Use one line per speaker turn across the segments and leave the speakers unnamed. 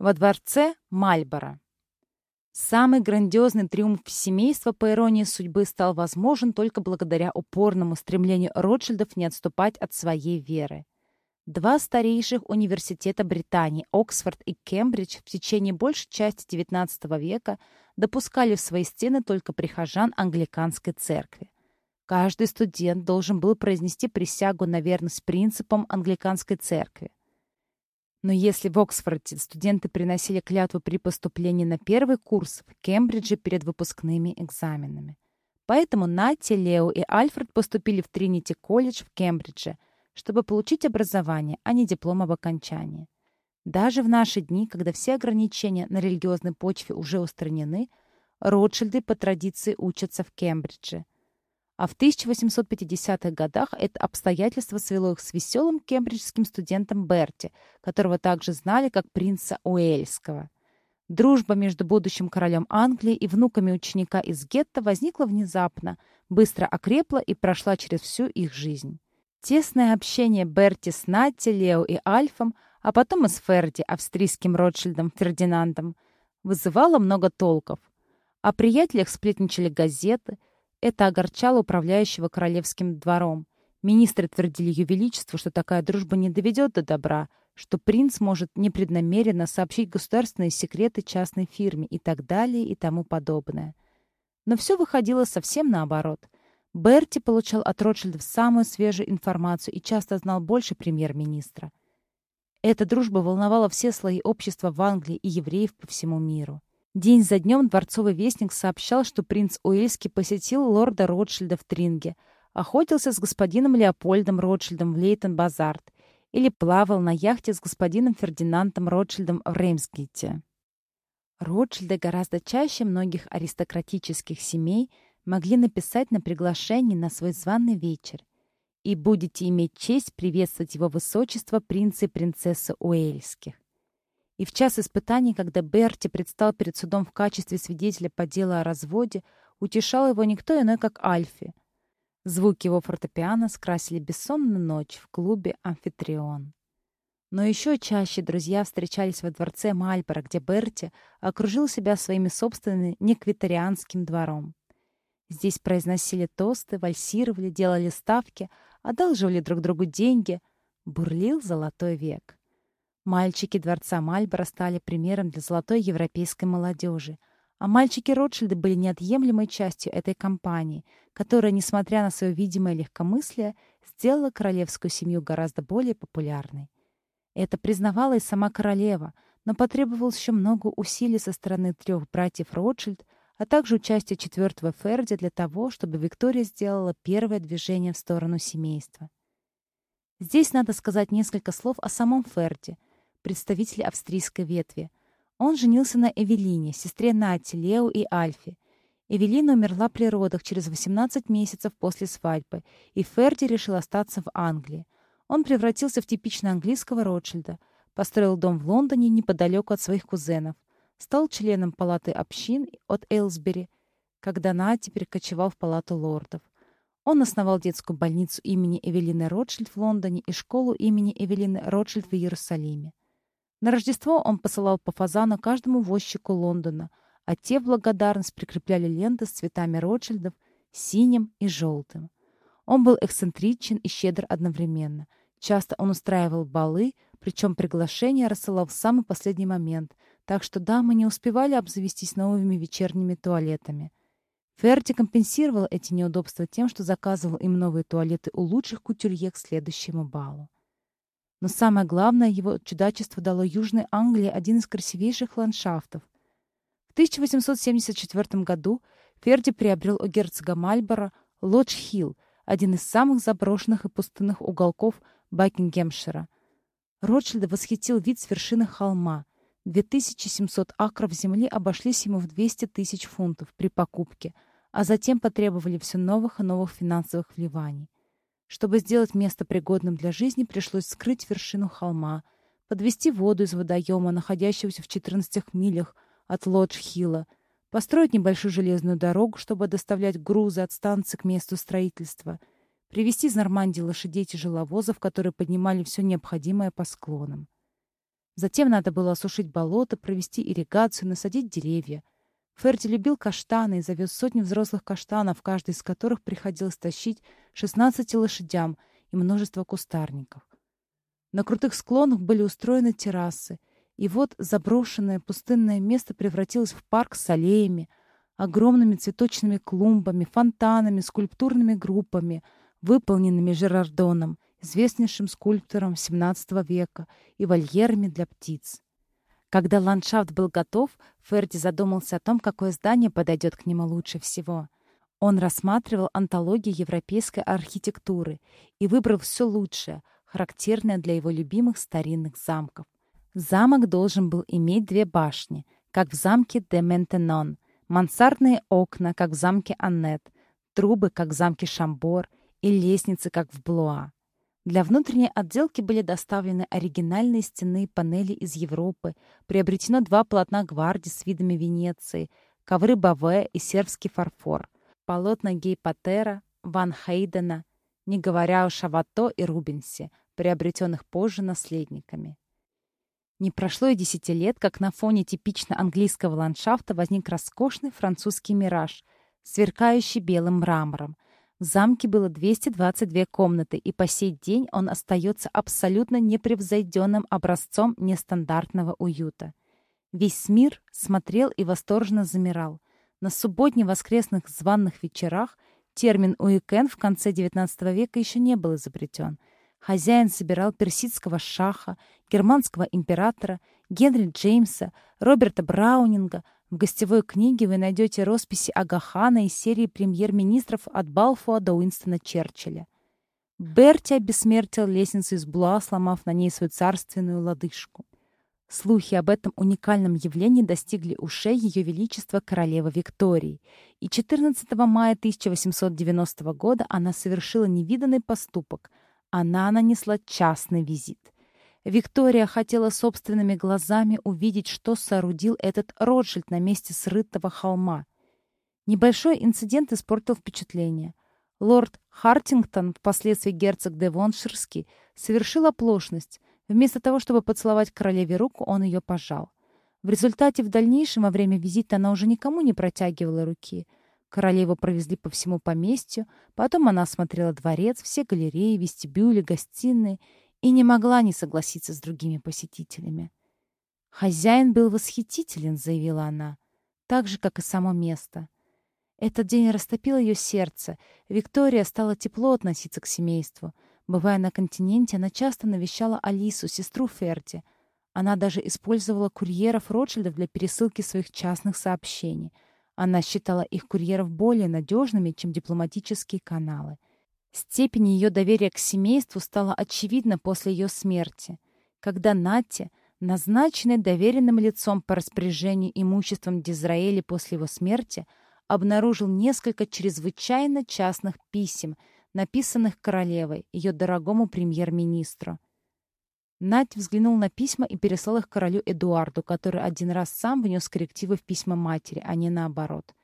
во дворце Мальборо. Самый грандиозный триумф семейства, по иронии судьбы, стал возможен только благодаря упорному стремлению Ротшильдов не отступать от своей веры. Два старейших университета Британии, Оксфорд и Кембридж, в течение большей части XIX века допускали в свои стены только прихожан англиканской церкви. Каждый студент должен был произнести присягу на верность принципам англиканской церкви. Но если в Оксфорде студенты приносили клятву при поступлении на первый курс, в Кембридже перед выпускными экзаменами. Поэтому Натти, Лео и Альфред поступили в Тринити-колледж в Кембридже, чтобы получить образование, а не диплом об окончании. Даже в наши дни, когда все ограничения на религиозной почве уже устранены, Ротшильды по традиции учатся в Кембридже а в 1850-х годах это обстоятельство свело их с веселым кембриджским студентом Берти, которого также знали как принца Уэльского. Дружба между будущим королем Англии и внуками ученика из гетто возникла внезапно, быстро окрепла и прошла через всю их жизнь. Тесное общение Берти с Натти, Лео и Альфом, а потом и с Ферди, австрийским Ротшильдом Фердинандом, вызывало много толков. О приятелях сплетничали газеты – это огорчало управляющего королевским двором. Министры твердили ее величеству, что такая дружба не доведет до добра, что принц может непреднамеренно сообщить государственные секреты частной фирме и так далее и тому подобное. Но все выходило совсем наоборот. Берти получал от Ротшильдов самую свежую информацию и часто знал больше премьер-министра. Эта дружба волновала все слои общества в Англии и евреев по всему миру. День за днем дворцовый вестник сообщал, что принц Уэльский посетил лорда Ротшильда в Тринге, охотился с господином Леопольдом Ротшильдом в Лейтон-Базарт или плавал на яхте с господином Фердинандом Ротшильдом в Реймсгите. Ротшильды гораздо чаще многих аристократических семей могли написать на приглашение на свой званый вечер и будете иметь честь приветствовать его высочество принца и принцессы Уэльских. И в час испытаний, когда Берти предстал перед судом в качестве свидетеля по делу о разводе, утешал его никто иной, как Альфи. Звуки его фортепиано скрасили бессонную ночь в клубе «Амфитрион». Но еще чаще друзья встречались во дворце Мальборо, где Берти окружил себя своими собственным неквитарианским двором. Здесь произносили тосты, вальсировали, делали ставки, одалживали друг другу деньги. Бурлил золотой век. Мальчики дворца Мальборо стали примером для золотой европейской молодежи, а мальчики Ротшильда были неотъемлемой частью этой кампании, которая, несмотря на свое видимое легкомыслие, сделала королевскую семью гораздо более популярной. Это признавала и сама королева, но потребовалось еще много усилий со стороны трех братьев Ротшильд, а также участия четвертого Ферди для того, чтобы Виктория сделала первое движение в сторону семейства. Здесь надо сказать несколько слов о самом Ферди — представитель австрийской ветви. Он женился на Эвелине, сестре Нати, Лео и Альфе. Эвелина умерла при родах через 18 месяцев после свадьбы, и Ферди решил остаться в Англии. Он превратился в типично английского Ротшильда, построил дом в Лондоне неподалеку от своих кузенов, стал членом палаты общин от Эйлсбери, когда Нати перекочевал в палату лордов. Он основал детскую больницу имени Эвелины Ротшильд в Лондоне и школу имени Эвелины Ротшильд в Иерусалиме. На Рождество он посылал по фазану каждому возчику Лондона, а те в благодарность прикрепляли ленты с цветами Ротшильдов, синим и желтым. Он был эксцентричен и щедр одновременно. Часто он устраивал балы, причем приглашения рассылал в самый последний момент, так что дамы не успевали обзавестись новыми вечерними туалетами. Ферти компенсировал эти неудобства тем, что заказывал им новые туалеты у лучших кутюрье к следующему балу. Но самое главное, его чудачество дало Южной Англии один из красивейших ландшафтов. В 1874 году Ферди приобрел у герцога Мальборо Лодж-Хилл, один из самых заброшенных и пустынных уголков Бакингемшира. Ротшильда восхитил вид с вершины холма. 2700 акров земли обошлись ему в 200 тысяч фунтов при покупке, а затем потребовали все новых и новых финансовых вливаний. Чтобы сделать место пригодным для жизни, пришлось скрыть вершину холма, подвести воду из водоема, находящегося в 14 милях от Лодж-Хилла, построить небольшую железную дорогу, чтобы доставлять грузы от станции к месту строительства, привезти из Нормандии лошадей тяжеловозов, которые поднимали все необходимое по склонам. Затем надо было осушить болото, провести ирригацию, насадить деревья. Ферди любил каштаны и завез сотни взрослых каштанов, каждый из которых приходилось тащить 16 лошадям и множество кустарников. На крутых склонах были устроены террасы, и вот заброшенное пустынное место превратилось в парк с аллеями, огромными цветочными клумбами, фонтанами, скульптурными группами, выполненными Жерардоном, известнейшим скульптором XVII века, и вольерами для птиц. Когда ландшафт был готов, Ферди задумался о том, какое здание подойдет к нему лучше всего. Он рассматривал антологии европейской архитектуры и выбрал все лучшее, характерное для его любимых старинных замков. Замок должен был иметь две башни, как в замке де Ментенон, мансардные окна, как в замке Аннет, трубы, как в замке Шамбор, и лестницы, как в Блуа. Для внутренней отделки были доставлены оригинальные стенные панели из Европы, приобретено два полотна гвардии с видами Венеции, ковры Баве и сербский фарфор, полотна Гейпатера, Ван Хейдена, не говоря о Шавато и Рубенсе, приобретенных позже наследниками. Не прошло и десяти лет, как на фоне типично английского ландшафта возник роскошный французский мираж, сверкающий белым мрамором — в замке было 222 комнаты, и по сей день он остается абсолютно непревзойденным образцом нестандартного уюта. Весь мир смотрел и восторженно замирал. На субботне-воскресных званных вечерах термин «уикенд» в конце XIX века еще не был изобретен. Хозяин собирал персидского шаха, германского императора, Генри Джеймса, Роберта Браунинга — в гостевой книге вы найдете росписи Агахана из серии премьер-министров от Балфуа до Уинстона Черчилля. Берти обессмертил лестницу из Блуа, сломав на ней свою царственную лодыжку. Слухи об этом уникальном явлении достигли ушей Ее Величества королевы Виктории, и 14 мая 1890 года она совершила невиданный поступок. Она нанесла частный визит — Виктория хотела собственными глазами увидеть, что соорудил этот Ротшильд на месте срытого холма. Небольшой инцидент испортил впечатление. Лорд Хартингтон, впоследствии герцог Девонширский, совершил оплошность. Вместо того, чтобы поцеловать королеве руку, он ее пожал. В результате в дальнейшем во время визита она уже никому не протягивала руки. Королеву провезли по всему поместью, потом она осмотрела дворец, все галереи, вестибюли, гостиные и не могла не согласиться с другими посетителями. «Хозяин был восхитителен», — заявила она, так же, как и само место. Этот день растопил ее сердце. Виктория стала тепло относиться к семейству. Бывая на континенте, она часто навещала Алису, сестру Ферди. Она даже использовала курьеров Ротшильдов для пересылки своих частных сообщений. Она считала их курьеров более надежными, чем дипломатические каналы — Степень ее доверия к семейству стала очевидна после ее смерти, когда Натти, назначенный доверенным лицом по распоряжению имуществом Дизраэли после его смерти, обнаружил несколько чрезвычайно частных писем, написанных королевой, ее дорогому премьер-министру. Надь взглянул на письма и переслал их королю Эдуарду, который один раз сам внес коррективы в письма матери, а не наоборот.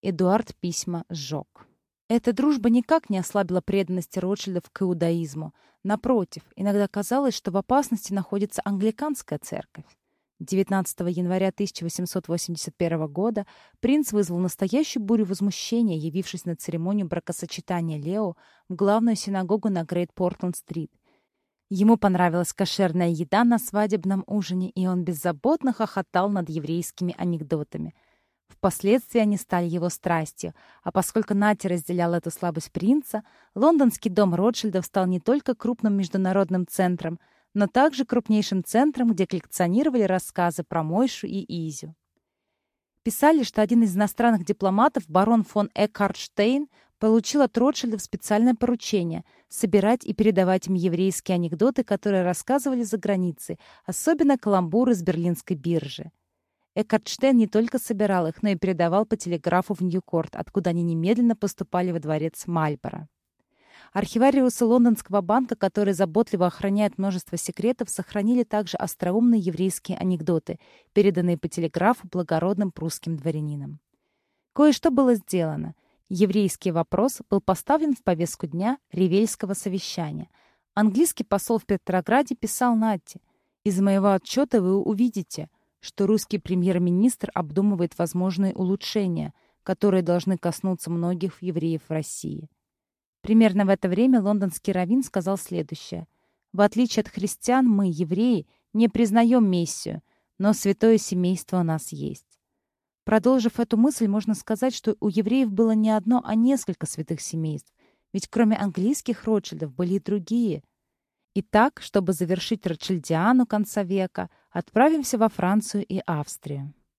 Эдуард письма сжег. Эта дружба никак не ослабила преданности Ротшильдов к иудаизму. Напротив, иногда казалось, что в опасности находится англиканская церковь. 19 января 1881 года принц вызвал настоящую бурю возмущения, явившись на церемонию бракосочетания Лео в главную синагогу на Грейт-Портленд-стрит. Ему понравилась кошерная еда на свадебном ужине, и он беззаботно хохотал над еврейскими анекдотами – Впоследствии они стали его страстью, а поскольку Нати разделял эту слабость принца, лондонский дом Ротшильдов стал не только крупным международным центром, но также крупнейшим центром, где коллекционировали рассказы про Мойшу и Изю. Писали, что один из иностранных дипломатов, барон фон Экхардштейн, получил от Ротшильдов специальное поручение — собирать и передавать им еврейские анекдоты, которые рассказывали за границей, особенно каламбуры с берлинской биржи. Эккартштейн не только собирал их, но и передавал по телеграфу в Ньюкорт, откуда они немедленно поступали во дворец Мальборо. Архивариусы Лондонского банка, которые заботливо охраняют множество секретов, сохранили также остроумные еврейские анекдоты, переданные по телеграфу благородным прусским дворянинам. Кое-что было сделано. Еврейский вопрос был поставлен в повестку дня Ревельского совещания. Английский посол в Петрограде писал Натте – Из моего отчета вы увидите, что русский премьер-министр обдумывает возможные улучшения, которые должны коснуться многих евреев в России. Примерно в это время лондонский раввин сказал следующее. «В отличие от христиан, мы, евреи, не признаем Мессию, но святое семейство у нас есть». Продолжив эту мысль, можно сказать, что у евреев было не одно, а несколько святых семейств, ведь кроме английских Ротшильдов были и другие. Итак, чтобы завершить Ротшильдиану конца века, отправимся во Францию и Австрию.